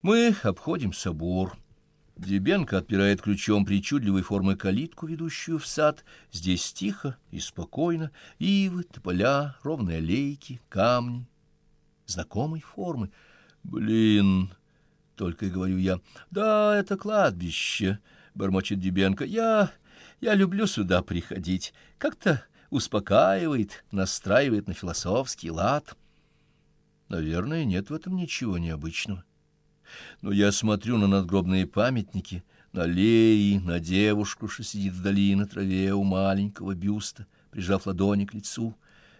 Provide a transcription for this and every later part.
Мы обходим собор. Дебенко отпирает ключом причудливой формы калитку, ведущую в сад. Здесь тихо и спокойно. Ивы, тополя, ровные аллейки, камни. Знакомой формы. Блин, только и говорю я. Да, это кладбище, бормочет Дебенко. Я... я люблю сюда приходить. Как-то успокаивает, настраивает на философский лад. Наверное, нет в этом ничего необычного. Но я смотрю на надгробные памятники, на аллеи, на девушку, что сидит вдали на траве у маленького бюста, прижав ладони к лицу.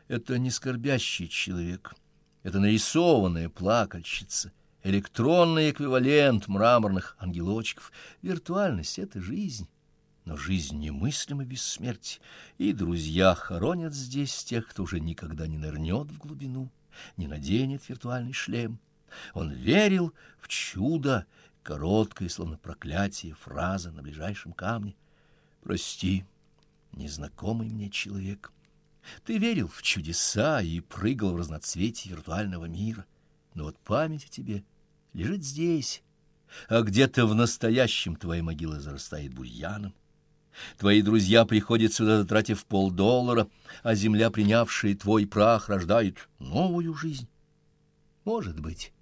Это не скорбящий человек, это нарисованная плакальщица, электронный эквивалент мраморных ангелочков. Виртуальность — это жизнь. Но жизнь немыслима без смерти, и друзья хоронят здесь тех, кто уже никогда не нырнет в глубину, не наденет виртуальный шлем. Он верил в чудо, короткое, словно проклятие, фраза на ближайшем камне. «Прости, незнакомый мне человек, ты верил в чудеса и прыгал в разноцветие виртуального мира, но вот память о тебе лежит здесь, а где-то в настоящем твоя могила зарастает бурьяном. Твои друзья приходят сюда, затратив полдоллара, а земля, принявшая твой прах, рождает новую жизнь. Может быть,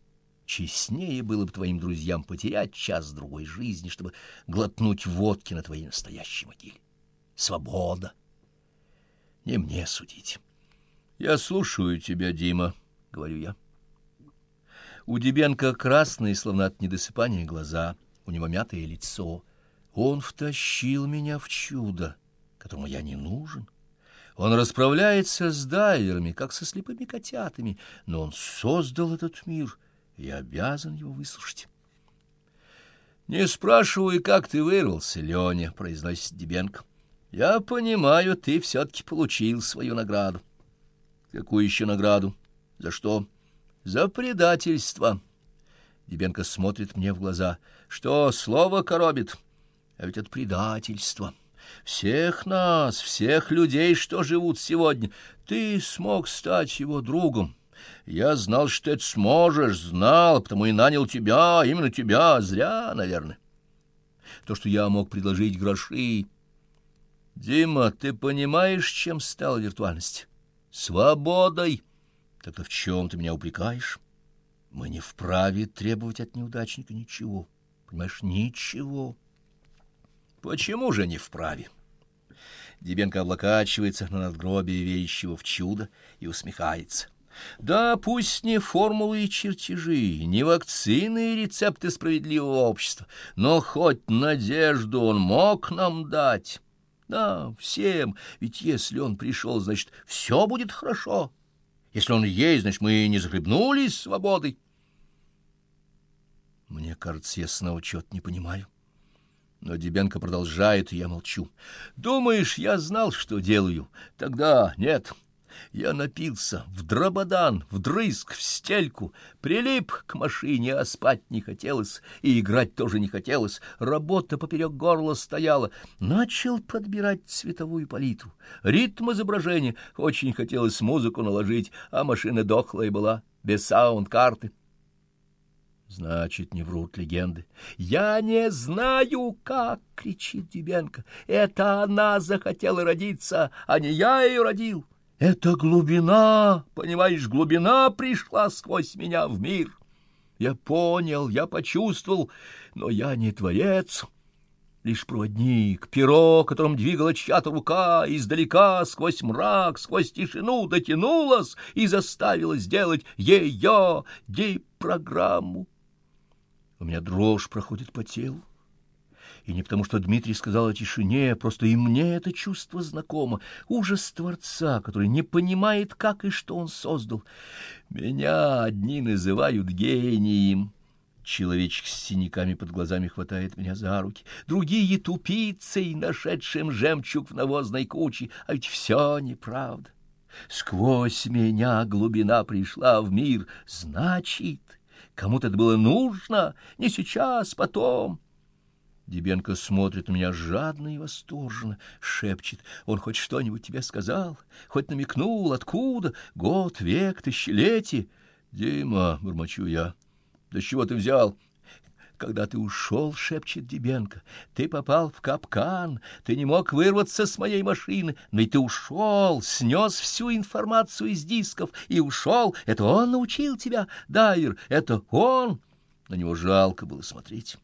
Честнее было бы твоим друзьям потерять час другой жизни, чтобы глотнуть водки на твоей настоящей могиле. Свобода. Не мне судить. Я слушаю тебя, Дима, — говорю я. У Дебенко красные, словно от недосыпания, глаза, у него мятое лицо. Он втащил меня в чудо, которому я не нужен. Он расправляется с дайверами, как со слепыми котятами, но он создал этот мир — я обязан его выслушать. «Не спрашивай, как ты вырвался, Леня», — произносит Дебенко. «Я понимаю, ты все-таки получил свою награду». «Какую еще награду? За что?» «За предательство». Дебенко смотрит мне в глаза. «Что, слово коробит? А ведь это предательство. Всех нас, всех людей, что живут сегодня, ты смог стать его другом». Я знал, что ты сможешь, знал, потому и нанял тебя, именно тебя, зря, наверное. То, что я мог предложить гроши... Дима, ты понимаешь, чем стала виртуальность? Свободой. Так-то в чем ты меня упрекаешь? Мы не вправе требовать от неудачника ничего. Понимаешь, ничего. Почему же не вправе? Дебенко облокачивается на надгробие веющего в чудо и усмехается. Да, пусть не формулы и чертежи, не вакцины и рецепты справедливого общества, но хоть надежду он мог нам дать. Да, всем, ведь если он пришел, значит, все будет хорошо. Если он есть, значит, мы не захлебнулись свободой. Мне кажется, я снова чего-то не понимаю. Но Дебенко продолжает, и я молчу. Думаешь, я знал, что делаю? Тогда нет. Я напился в дрободан, вдрызг, в стельку, прилип к машине, а спать не хотелось, и играть тоже не хотелось. Работа поперек горла стояла. Начал подбирать цветовую палитру. Ритм изображения. Очень хотелось музыку наложить, а машина дохлая была, без саунд-карты. Значит, не врут легенды. «Я не знаю, как!» — кричит Дебенко. «Это она захотела родиться, а не я ее родил!» Это глубина, понимаешь, глубина пришла сквозь меня в мир. Я понял, я почувствовал, но я не творец, лишь проводник, перо, которым двигала чья-то рука, издалека, сквозь мрак, сквозь тишину дотянулась и заставила сделать ее дипрограмму. У меня дрожь проходит по телу. И не потому, что Дмитрий сказал о тишине, просто и мне это чувство знакомо. Ужас Творца, который не понимает, как и что он создал. Меня одни называют гением. Человечек с синяками под глазами хватает меня за руки. Другие — тупицей, нашедшим жемчуг в навозной куче. А ведь все неправда. Сквозь меня глубина пришла в мир. Значит, кому-то это было нужно, не сейчас, потом. Дебенко смотрит на меня жадно и восторженно, шепчет. Он хоть что-нибудь тебе сказал? Хоть намекнул? Откуда? Год, век, тысячелетие? Дима, бормочу я. Да чего ты взял? когда ты ушел, — шепчет Дебенко, — ты попал в капкан, ты не мог вырваться с моей машины, но и ты ушел, снес всю информацию из дисков и ушел. Это он научил тебя, Дайвер, это он. На него жалко было смотреть.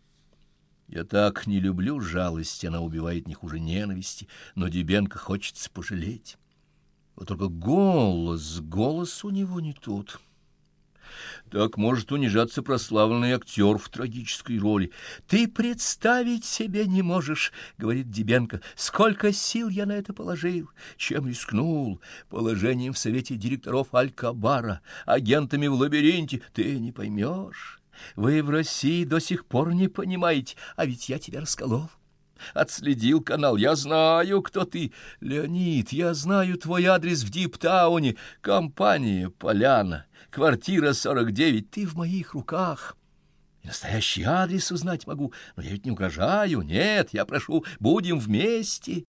Я так не люблю жалости, она убивает не хуже ненависти, но Дебенко хочется пожалеть. Вот только голос, голос у него не тот. Так может унижаться прославленный актер в трагической роли. «Ты представить себе не можешь, — говорит Дебенко, — сколько сил я на это положил, чем рискнул, положением в совете директоров Алькабара, агентами в лабиринте, ты не поймешь. Вы в России до сих пор не понимаете, а ведь я тебя расколол. Отследил канал. Я знаю, кто ты. Леонид, я знаю твой адрес в Диптауне. Компания «Поляна». Квартира 49. Ты в моих руках. И настоящий адрес узнать могу. Но я ведь не угрожаю. Нет, я прошу, будем вместе.